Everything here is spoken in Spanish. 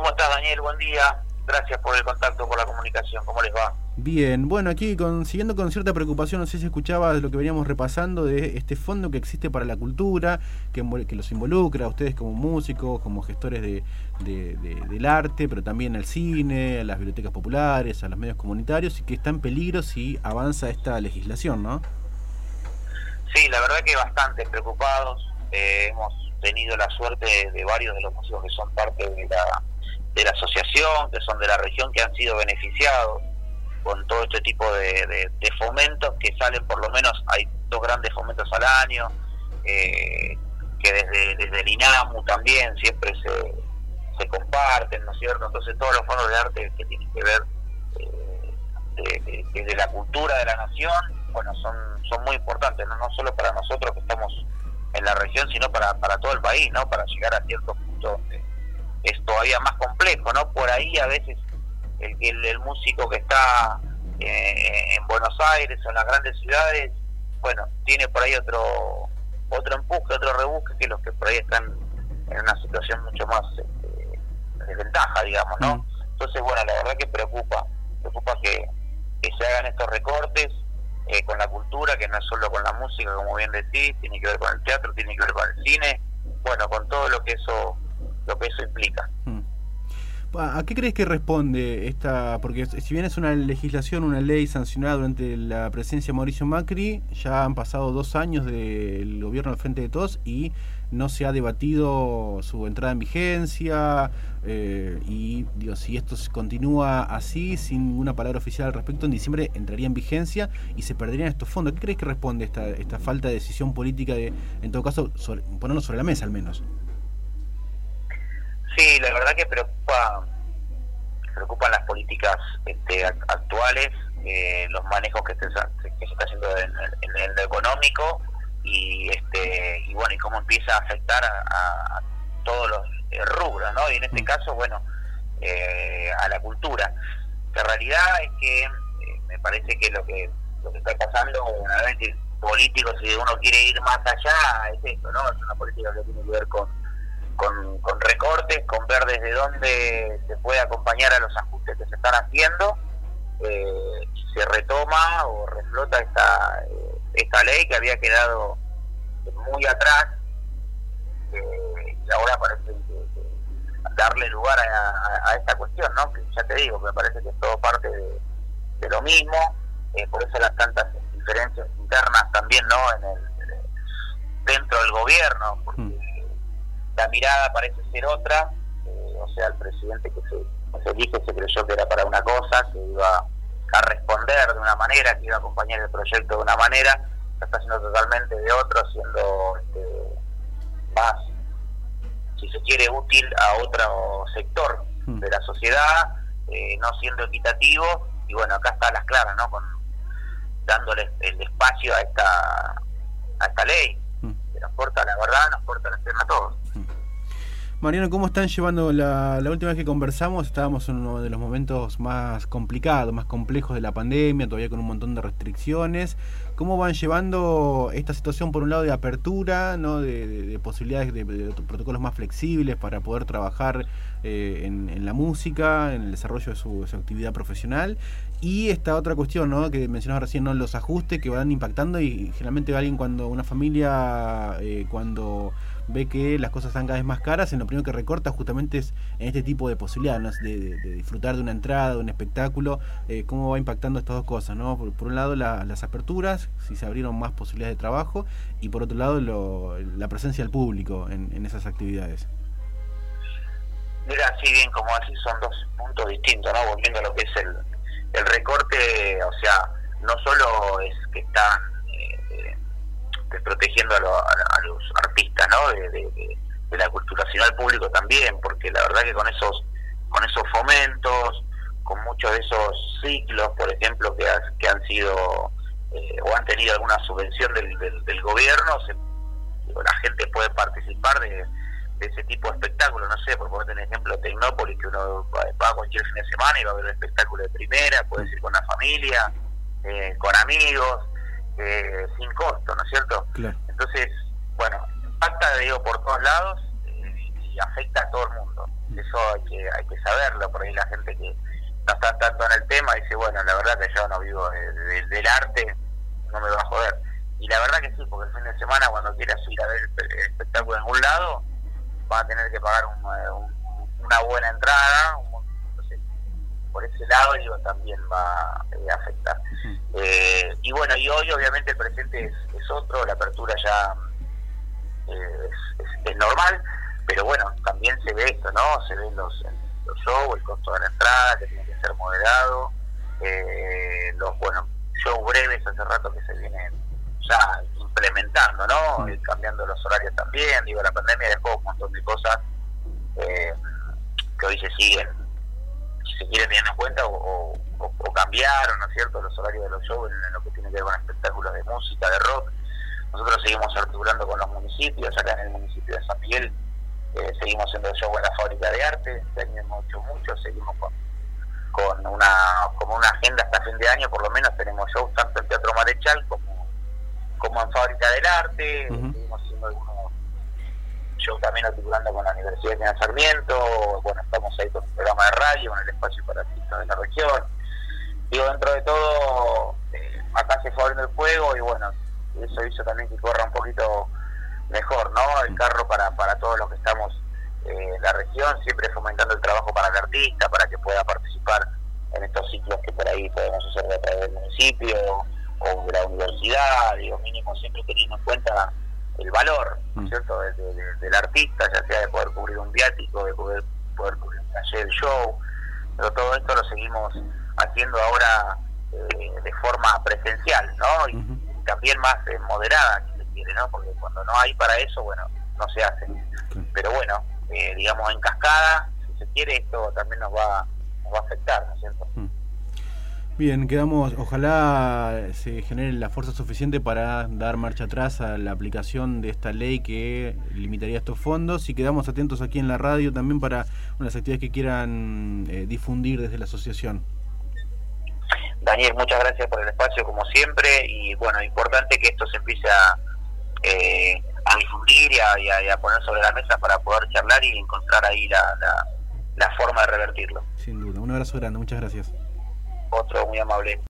¿Cómo estás, Daniel? Buen día. Gracias por el contacto, por la comunicación. ¿Cómo les va? Bien, bueno, aquí con, siguiendo con cierta preocupación, no sé si escuchaba lo que veníamos repasando de este fondo que existe para la cultura, que, que los involucra a ustedes como músicos, como gestores de, del arte, pero también al cine, a las bibliotecas populares, a los medios comunitarios, y que está en peligro si avanza esta legislación, ¿no? Sí, la verdad que bastante preocupados. Eh, hemos tenido la suerte de varios de los músicos que son parte de la de la asociación, que son de la región, que han sido beneficiados con todo este tipo de, fomentos que salen, por lo menos hay dos grandes fomentos al año, eh, que desde, desde el INAMU también siempre se, se comparten, ¿no es cierto? Entonces todos los fondos de arte que tienen que ver eh, de, la cultura de la nación, bueno, son, son muy importantes, ¿no? no solo para nosotros que estamos en la región, sino para, para todo el país, ¿no? Para llegar a ciertos puntos donde es todavía más complejo, ¿no? Por ahí a veces el, el, músico que está eh, en Buenos Aires o en las grandes ciudades, bueno, tiene por ahí otro otro empuje, otro rebusque que los que por ahí están en una situación mucho más este, desventaja, digamos, ¿no? Mm. Entonces, bueno, la verdad que preocupa, preocupa que, se hagan estos recortes eh, con la cultura, que no es solo con la música, como bien decís, tiene que ver con el teatro, tiene que ver con el cine, bueno, con todo lo que eso lo que eso implica. Hmm. ¿A qué crees que responde esta? Porque si bien es una legislación, una ley sancionada durante la presidencia de Mauricio Macri, ya han pasado dos años del gobierno al frente de todos y no se ha debatido su entrada en vigencia. Eh, y digo, si esto continúa así, sin ninguna palabra oficial al respecto, en diciembre entraría en vigencia y se perderían estos fondos. ¿Qué crees que responde esta, esta falta de decisión política de, en todo caso, ponerlo sobre la mesa al menos? Sí, la verdad que preocupa preocupan las políticas este, actuales, eh, los manejos que se, que se está haciendo en, el económico y este y bueno y cómo empieza a afectar a, todos los eh, rubros, ¿no? Y en este mm. caso, bueno, eh, a la cultura. La realidad es que me parece que lo que lo que está pasando, una vez político, si uno quiere ir más allá, es esto, ¿no? Es una política que tiene que ver con con, recortes, con ver desde dónde se puede acompañar a los ajustes que se están haciendo, eh, se retoma o reflota esta, eh, esta ley que había quedado muy atrás eh, y ahora parece darle lugar a, esta cuestión, ¿no? que ya te digo, me parece que es todo parte de, lo mismo, por eso las tantas diferencias internas también no en el, dentro del gobierno, porque mm la mirada parece ser otra, eh, o sea, el presidente que se, se elige se creyó que era para una cosa, que iba a responder de una manera, que iba a acompañar el proyecto de una manera, lo está haciendo totalmente de otro, siendo este, más, si se quiere, útil a otro sector hmm. de la sociedad, eh, no siendo equitativo, y bueno, acá está las claras, ¿no? Con, dándole el espacio a esta, a esta ley, hmm. que nos corta la verdad, nos corta la pierna a todos. Mariano, ¿cómo están llevando la, la, última vez que conversamos? Estábamos en uno de los momentos más complicados, más complejos de la pandemia, todavía con un montón de restricciones. ¿Cómo van llevando esta situación, por un lado, de apertura, ¿no? de, posibilidades de, protocolos más flexibles para poder trabajar eh, en, la música, en el desarrollo de su, actividad profesional? Y esta otra cuestión ¿no? que mencionabas recién, ¿no? los ajustes que van impactando y generalmente alguien cuando, una familia, eh, cuando ve que las cosas están cada vez más caras, en lo primero que recorta justamente es en este tipo de posibilidades, de, disfrutar de una entrada, de un espectáculo, eh, cómo va impactando estas dos cosas, ¿no? Por, un lado las aperturas, si se abrieron más posibilidades de trabajo, y por otro lado la presencia del público en, esas actividades. Mira, sí, bien, como así son dos puntos distintos, ¿no? Volviendo a lo que es el, el recorte, o sea, no solo es que están desprotegiendo a, los artistas ¿no? De, la cultura, sino al público también, porque la verdad que con esos con esos fomentos, con muchos de esos ciclos, por ejemplo, que, que han sido eh, o han tenido alguna subvención del, del, gobierno, la gente puede participar de, ese tipo de espectáculos, no sé, por poner un ejemplo, Tecnópolis, que uno va, cualquier fin de semana y va a ver el espectáculo de primera, puede ir con la familia, eh, con amigos, eh, sin costo, ¿no es cierto? Entonces, bueno, impacta, digo, por todos lados eh, y afecta a todo el mundo. Eso hay que, hay que saberlo, por ahí la gente que no está tanto en el tema dice, bueno, la verdad que yo no vivo del arte, no me va a joder. Y la verdad que sí, porque el fin de semana cuando quieras ir a ver el, espectáculo en algún lado, vas a tener que pagar una buena entrada, por ese lado digo, también va eh, a afectar. Eh, y bueno, y hoy obviamente el presente es, otro, la apertura ya eh, es, normal, pero bueno, también se ve esto, ¿no? Se ven los, los shows, el costo de la entrada, que tiene que ser moderado, los, bueno, shows breves hace rato que se vienen ya implementando, ¿no? cambiando los horarios también, digo, la pandemia dejó un montón de cosas que hoy se siguen se quiere tener en cuenta o, cambiaron, ¿no es cierto?, los horarios de los shows en, lo que tiene que ver con espectáculos de música, de rock. Nosotros seguimos articulando con los municipios, acá en el municipio de San Miguel eh, seguimos haciendo shows en la fábrica de arte, este año hemos hecho mucho, seguimos con, con una como una agenda hasta fin de año, por lo menos tenemos shows tanto en Teatro Marechal como, como en Fábrica del Arte, seguimos haciendo algunos yo también articulando con la Universidad de Sarmiento, bueno, estamos ahí con un programa de radio, en el espacio para artistas de la región. Digo, dentro de todo, eh, acá se fue abriendo el juego y bueno, eso hizo también que corra un poquito mejor, ¿no? El carro para, para todos los que estamos eh, en la región, siempre fomentando el trabajo para el artista, para que pueda participar en estos ciclos que por ahí podemos hacer a través del municipio o de la universidad, digo, mínimo siempre teniendo en cuenta el valor, ¿no es mm. cierto?, del artista, ya sea de poder cubrir un viático, de poder, poder cubrir un taller, el show, pero todo esto lo seguimos haciendo ahora eh, de forma presencial, ¿no? Y, también más eh, moderada, quiere, ¿no? Porque cuando no hay para eso, bueno, no se hace. Pero bueno, eh, digamos, en cascada, si se quiere, esto también nos va, nos va a afectar, ¿no es cierto? Mm. Bien, quedamos, ojalá se genere la fuerza suficiente para dar marcha atrás a la aplicación de esta ley que limitaría estos fondos y quedamos atentos aquí en la radio también para unas actividades que quieran eh, difundir desde la asociación. Daniel, muchas gracias por el espacio como siempre y bueno, importante que esto se empiece a, eh, a difundir y a, poner sobre la mesa para poder charlar y encontrar ahí la, la forma de revertirlo. Sin duda, un abrazo grande, muchas gracias otro muy amable.